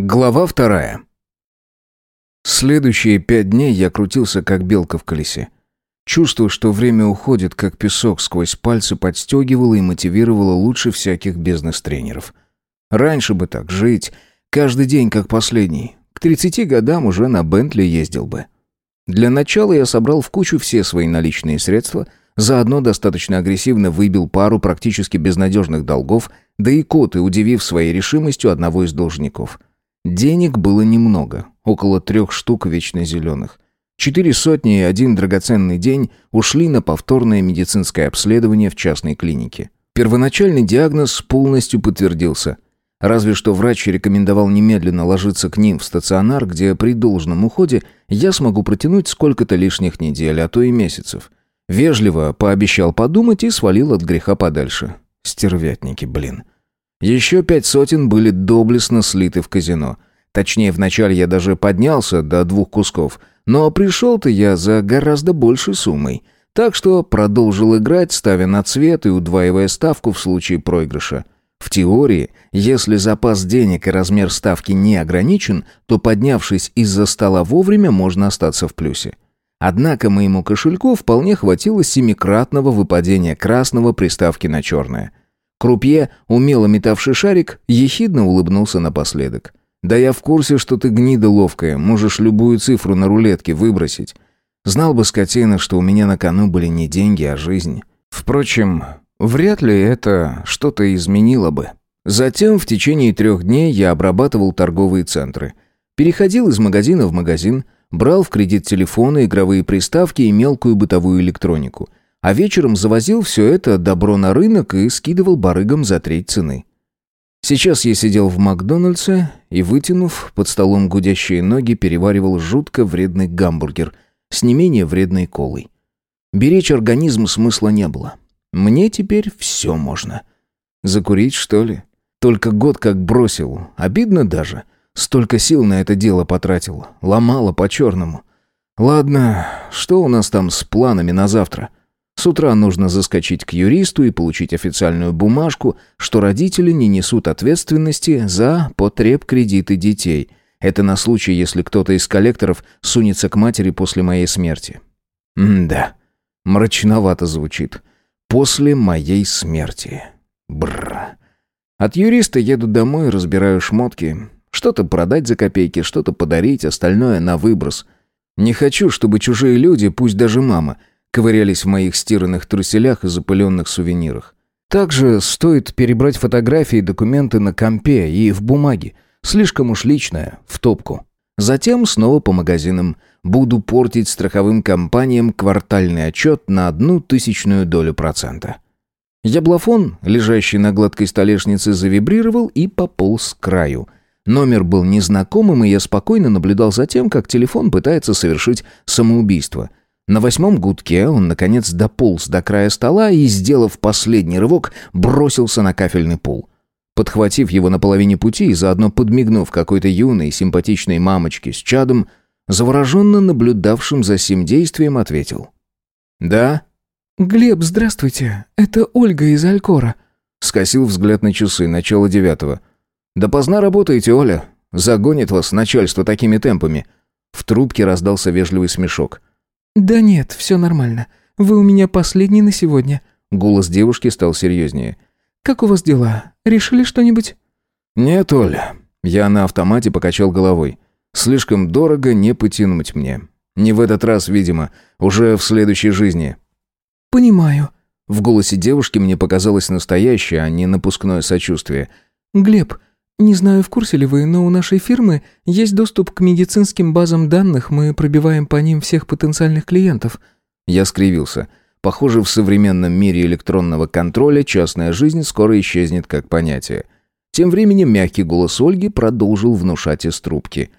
Глава вторая. Следующие пять дней я крутился, как белка в колесе. Чувство, что время уходит, как песок сквозь пальцы, подстегивало и мотивировало лучше всяких бизнес-тренеров. Раньше бы так жить, каждый день как последний. К 30 годам уже на Бентли ездил бы. Для начала я собрал в кучу все свои наличные средства, заодно достаточно агрессивно выбил пару практически безнадежных долгов, да и коты, удивив своей решимостью одного из должников – Денег было немного, около трех штук вечно зеленых. Четыре сотни и один драгоценный день ушли на повторное медицинское обследование в частной клинике. Первоначальный диагноз полностью подтвердился. Разве что врач рекомендовал немедленно ложиться к ним в стационар, где при должном уходе я смогу протянуть сколько-то лишних недель, а то и месяцев. Вежливо пообещал подумать и свалил от греха подальше. Стервятники, блин. Еще пять сотен были доблестно слиты в казино. Точнее, вначале я даже поднялся до двух кусков, но пришел-то я за гораздо большей суммой. Так что продолжил играть, ставя на цвет и удваивая ставку в случае проигрыша. В теории, если запас денег и размер ставки не ограничен, то поднявшись из-за стола вовремя, можно остаться в плюсе. Однако моему кошельку вполне хватило семикратного выпадения красного при ставке на черное. Крупье, умело метавший шарик, ехидно улыбнулся напоследок. «Да я в курсе, что ты гнида ловкая, можешь любую цифру на рулетке выбросить. Знал бы скотина, что у меня на кону были не деньги, а жизнь. Впрочем, вряд ли это что-то изменило бы». Затем в течение трех дней я обрабатывал торговые центры. Переходил из магазина в магазин, брал в кредит телефоны, игровые приставки и мелкую бытовую электронику – а вечером завозил все это добро на рынок и скидывал барыгам за треть цены. Сейчас я сидел в Макдональдсе и, вытянув под столом гудящие ноги, переваривал жутко вредный гамбургер с не менее вредной колой. Беречь организм смысла не было. Мне теперь все можно. Закурить, что ли? Только год как бросил. Обидно даже. Столько сил на это дело потратил. Ломало по-черному. Ладно, что у нас там с планами на завтра? С утра нужно заскочить к юристу и получить официальную бумажку, что родители не несут ответственности за потреб кредиты детей. Это на случай, если кто-то из коллекторов сунется к матери после моей смерти. М-да, мрачновато звучит. После моей смерти. Бррр. От юриста еду домой, разбираю шмотки. Что-то продать за копейки, что-то подарить, остальное на выброс. Не хочу, чтобы чужие люди, пусть даже мама, ковырялись в моих стиранных труселях и запыленных сувенирах. Также стоит перебрать фотографии и документы на компе и в бумаге. Слишком уж личное, в топку. Затем снова по магазинам. Буду портить страховым компаниям квартальный отчет на одну тысячную долю процента. Яблофон, лежащий на гладкой столешнице, завибрировал и пополз к краю. Номер был незнакомым, и я спокойно наблюдал за тем, как телефон пытается совершить самоубийство. На восьмом гудке он, наконец, дополз до края стола и, сделав последний рывок, бросился на кафельный пол. Подхватив его на половине пути и заодно подмигнув какой-то юной симпатичной мамочке с чадом, завороженно наблюдавшим за сим действием, ответил. «Да?» «Глеб, здравствуйте. Это Ольга из Алькора». Скосил взгляд на часы, начало девятого. «Допоздна работаете, Оля. Загонит вас начальство такими темпами». В трубке раздался вежливый смешок. «Да нет, все нормально. Вы у меня последний на сегодня». Голос девушки стал серьезнее. «Как у вас дела? Решили что-нибудь?» «Нет, Оля». Я на автомате покачал головой. «Слишком дорого не потянуть мне. Не в этот раз, видимо. Уже в следующей жизни». «Понимаю». В голосе девушки мне показалось настоящее, а не напускное сочувствие. «Глеб, «Не знаю, в курсе ли вы, но у нашей фирмы есть доступ к медицинским базам данных, мы пробиваем по ним всех потенциальных клиентов». Я скривился. Похоже, в современном мире электронного контроля частная жизнь скоро исчезнет как понятие. Тем временем мягкий голос Ольги продолжил внушать из трубки.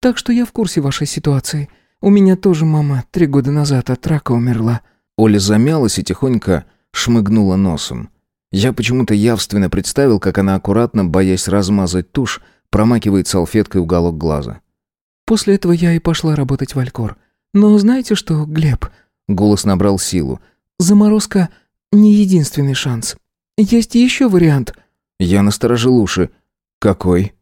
«Так что я в курсе вашей ситуации. У меня тоже мама три года назад от рака умерла». Оля замялась и тихонько шмыгнула носом. Я почему-то явственно представил, как она аккуратно, боясь размазать тушь, промакивает салфеткой уголок глаза. «После этого я и пошла работать в Алькор. Но знаете что, Глеб?» Голос набрал силу. «Заморозка — не единственный шанс. Есть еще вариант». Я насторожил уши. «Какой?»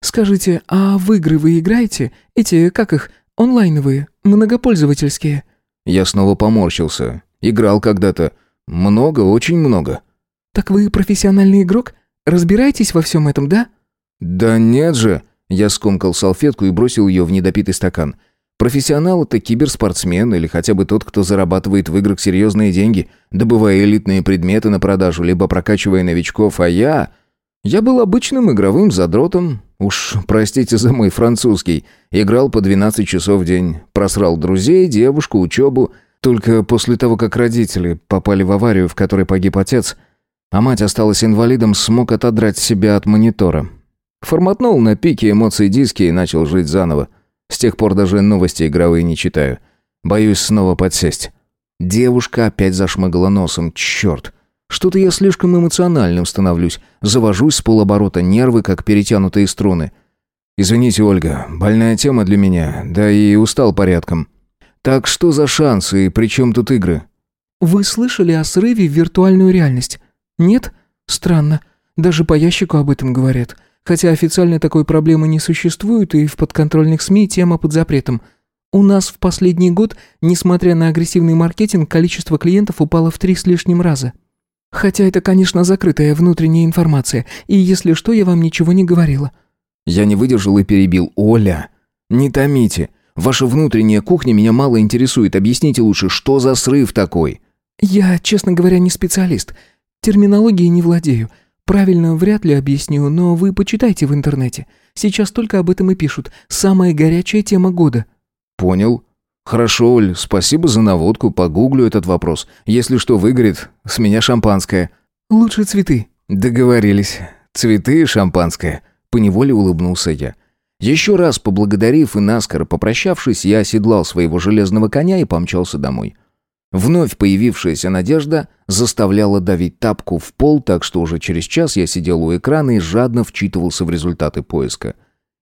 Скажите, а в игры вы играете? Эти, как их, онлайновые, многопользовательские?» Я снова поморщился. Играл когда-то. Много, очень много. «Так вы профессиональный игрок? Разбираетесь во всем этом, да?» «Да нет же!» Я скомкал салфетку и бросил ее в недопитый стакан. Профессионал – это киберспортсмен или хотя бы тот, кто зарабатывает в играх серьезные деньги, добывая элитные предметы на продажу, либо прокачивая новичков, а я... Я был обычным игровым задротом. Уж простите за мой французский. Играл по 12 часов в день. Просрал друзей, девушку, учебу. Только после того, как родители попали в аварию, в которой погиб отец, а мать осталась инвалидом, смог отодрать себя от монитора. Форматнул на пике эмоций диски и начал жить заново. С тех пор даже новости игровые не читаю. Боюсь снова подсесть. Девушка опять зашмыгала носом. Черт. Что-то я слишком эмоциональным становлюсь. Завожусь с полоборота, нервы как перетянутые струны. Извините, Ольга, больная тема для меня, да и устал порядком. Так что за шансы и при чем тут игры? Вы слышали о срыве в виртуальную реальность? Нет? Странно. Даже по ящику об этом говорят. Хотя официально такой проблемы не существует, и в подконтрольных СМИ тема под запретом. У нас в последний год, несмотря на агрессивный маркетинг, количество клиентов упало в три с лишним раза. Хотя это, конечно, закрытая внутренняя информация, и если что, я вам ничего не говорила». Я не выдержал и перебил. «Оля, не томите. Ваша внутренняя кухня меня мало интересует. Объясните лучше, что за срыв такой?» «Я, честно говоря, не специалист. Терминологией не владею. Правильно, вряд ли объясню, но вы почитайте в интернете. Сейчас только об этом и пишут. Самая горячая тема года». «Понял. Хорошо, Оль, спасибо за наводку, погуглю этот вопрос. Если что выгорит, с меня шампанское». «Лучше цветы». «Договорились. Цветы и шампанское». Поневоле улыбнулся я. Еще раз поблагодарив и наскоро попрощавшись, я оседлал своего железного коня и помчался домой. Вновь появившаяся надежда заставляла давить тапку в пол, так что уже через час я сидел у экрана и жадно вчитывался в результаты поиска.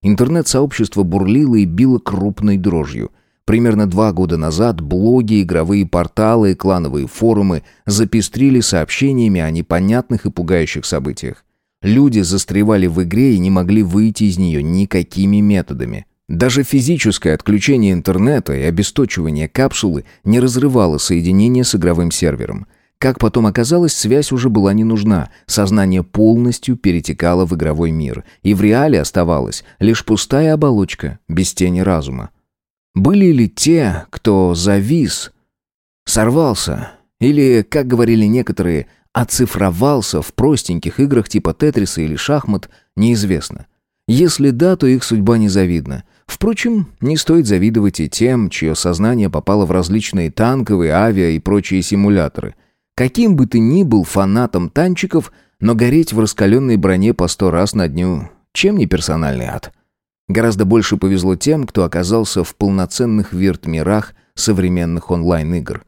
Интернет-сообщество бурлило и било крупной дрожью. Примерно два года назад блоги, игровые порталы и клановые форумы запестрили сообщениями о непонятных и пугающих событиях. Люди застревали в игре и не могли выйти из нее никакими методами. Даже физическое отключение интернета и обесточивание капсулы не разрывало соединение с игровым сервером. Как потом оказалось, связь уже была не нужна, сознание полностью перетекало в игровой мир, и в реале оставалась лишь пустая оболочка, без тени разума. Были ли те, кто завис, сорвался, или, как говорили некоторые, оцифровался в простеньких играх типа Тетриса или шахмат, неизвестно. Если да, то их судьба незавидна. Впрочем, не стоит завидовать и тем, чье сознание попало в различные танковые, авиа и прочие симуляторы. Каким бы ты ни был фанатом танчиков, но гореть в раскаленной броне по сто раз на дню, чем не персональный ад. Гораздо больше повезло тем, кто оказался в полноценных вирт-мирах современных онлайн-игр.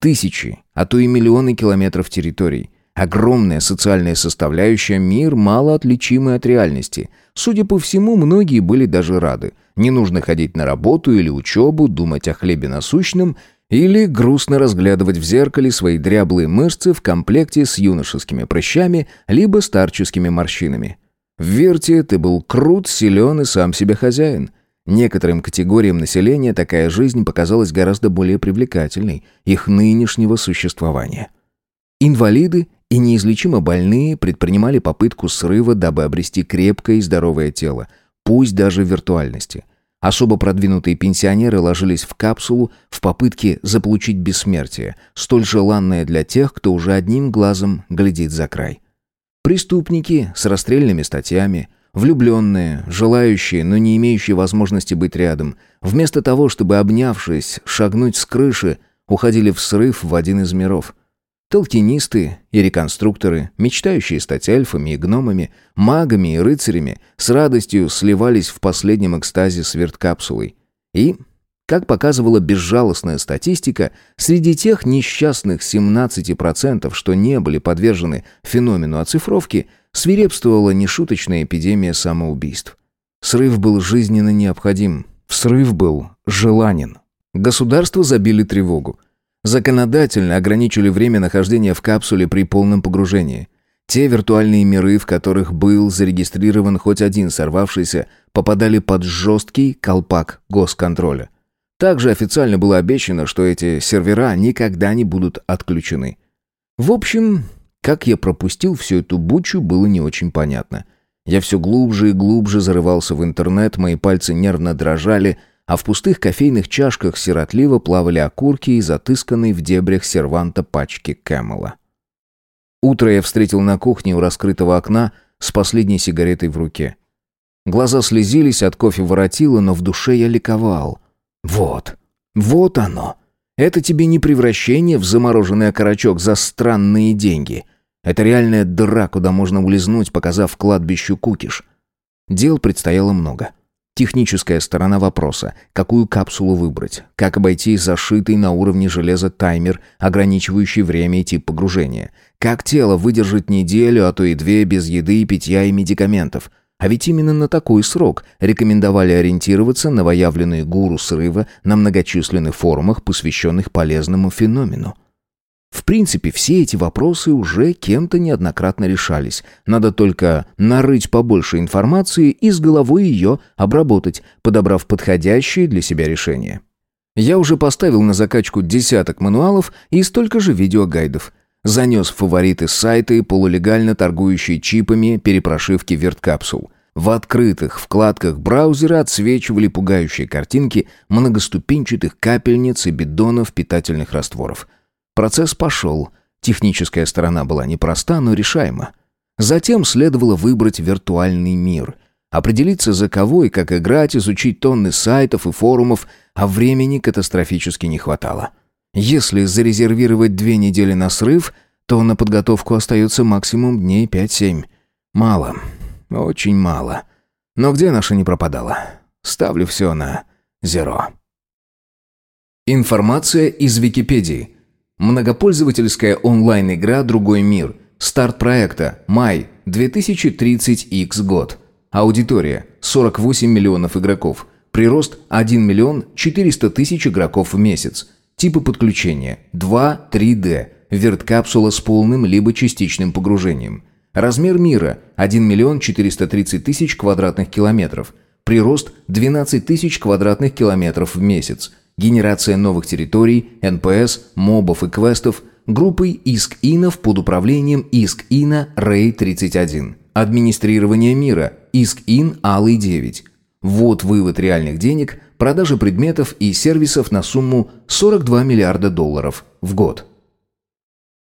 Тысячи, а то и миллионы километров территорий – Огромная социальная составляющая, мир, мало отличимый от реальности. Судя по всему, многие были даже рады. Не нужно ходить на работу или учебу, думать о хлебе насущном или грустно разглядывать в зеркале свои дряблые мышцы в комплекте с юношескими прыщами либо старческими морщинами. В Верте ты был крут, силен и сам себе хозяин. Некоторым категориям населения такая жизнь показалась гораздо более привлекательной их нынешнего существования. Инвалиды и неизлечимо больные предпринимали попытку срыва, дабы обрести крепкое и здоровое тело, пусть даже в виртуальности. Особо продвинутые пенсионеры ложились в капсулу в попытке заполучить бессмертие, столь желанное для тех, кто уже одним глазом глядит за край. Преступники с расстрельными статьями, влюбленные, желающие, но не имеющие возможности быть рядом, вместо того, чтобы, обнявшись, шагнуть с крыши, уходили в срыв в один из миров – Толкинисты и реконструкторы, мечтающие стать эльфами и гномами, магами и рыцарями, с радостью сливались в последнем экстазе с верткапсулой. И, как показывала безжалостная статистика, среди тех несчастных 17%, что не были подвержены феномену оцифровки, свирепствовала нешуточная эпидемия самоубийств. Срыв был жизненно необходим, срыв был желанен. Государство забили тревогу. Законодательно ограничили время нахождения в капсуле при полном погружении. Те виртуальные миры, в которых был зарегистрирован хоть один сорвавшийся, попадали под жесткий колпак госконтроля. Также официально было обещано, что эти сервера никогда не будут отключены. В общем, как я пропустил всю эту бучу, было не очень понятно. Я все глубже и глубже зарывался в интернет, мои пальцы нервно дрожали, а в пустых кофейных чашках сиротливо плавали окурки из отысканной в дебрях серванта пачки Кэмела. Утро я встретил на кухне у раскрытого окна с последней сигаретой в руке. Глаза слезились, от кофе воротило, но в душе я ликовал. Вот, вот оно. Это тебе не превращение в замороженный окорочок за странные деньги. Это реальная дыра, куда можно улизнуть, показав кладбищу кукиш. Дел предстояло много. Техническая сторона вопроса. Какую капсулу выбрать? Как обойти зашитый на уровне железа таймер, ограничивающий время и тип погружения? Как тело выдержать неделю, а то и две без еды, питья и медикаментов? А ведь именно на такой срок рекомендовали ориентироваться новоявленные гуру срыва на многочисленных форумах, посвященных полезному феномену. В принципе, все эти вопросы уже кем-то неоднократно решались. Надо только нарыть побольше информации и с головой ее обработать, подобрав подходящие для себя решения. Я уже поставил на закачку десяток мануалов и столько же видеогайдов. Занес в фавориты сайты, полулегально торгующие чипами перепрошивки верткапсул. В открытых вкладках браузера отсвечивали пугающие картинки многоступенчатых капельниц и бидонов питательных растворов. Процесс пошел. Техническая сторона была непроста, но решаема. Затем следовало выбрать виртуальный мир. Определиться, за кого и как играть, изучить тонны сайтов и форумов, а времени катастрофически не хватало. Если зарезервировать две недели на срыв, то на подготовку остается максимум дней 5-7. Мало. Очень мало. Но где наша не пропадала? Ставлю все на зеро. Информация из Википедии. Многопользовательская онлайн-игра «Другой мир». Старт проекта. Май. 2030X год. Аудитория. 48 миллионов игроков. Прирост 1 миллион 400 тысяч игроков в месяц. Типы подключения. 2, 3D. Вирткапсула с полным либо частичным погружением. Размер мира. 1 миллион 430 тысяч квадратных километров. Прирост 12 тысяч квадратных километров в месяц. Генерация новых территорий, НПС, мобов и квестов. Группой искинов под управлением искина Рэй-31. Администрирование мира. Искин Алый-9. Ввод-вывод реальных денег – продажа предметов и сервисов на сумму 42 миллиарда долларов в год.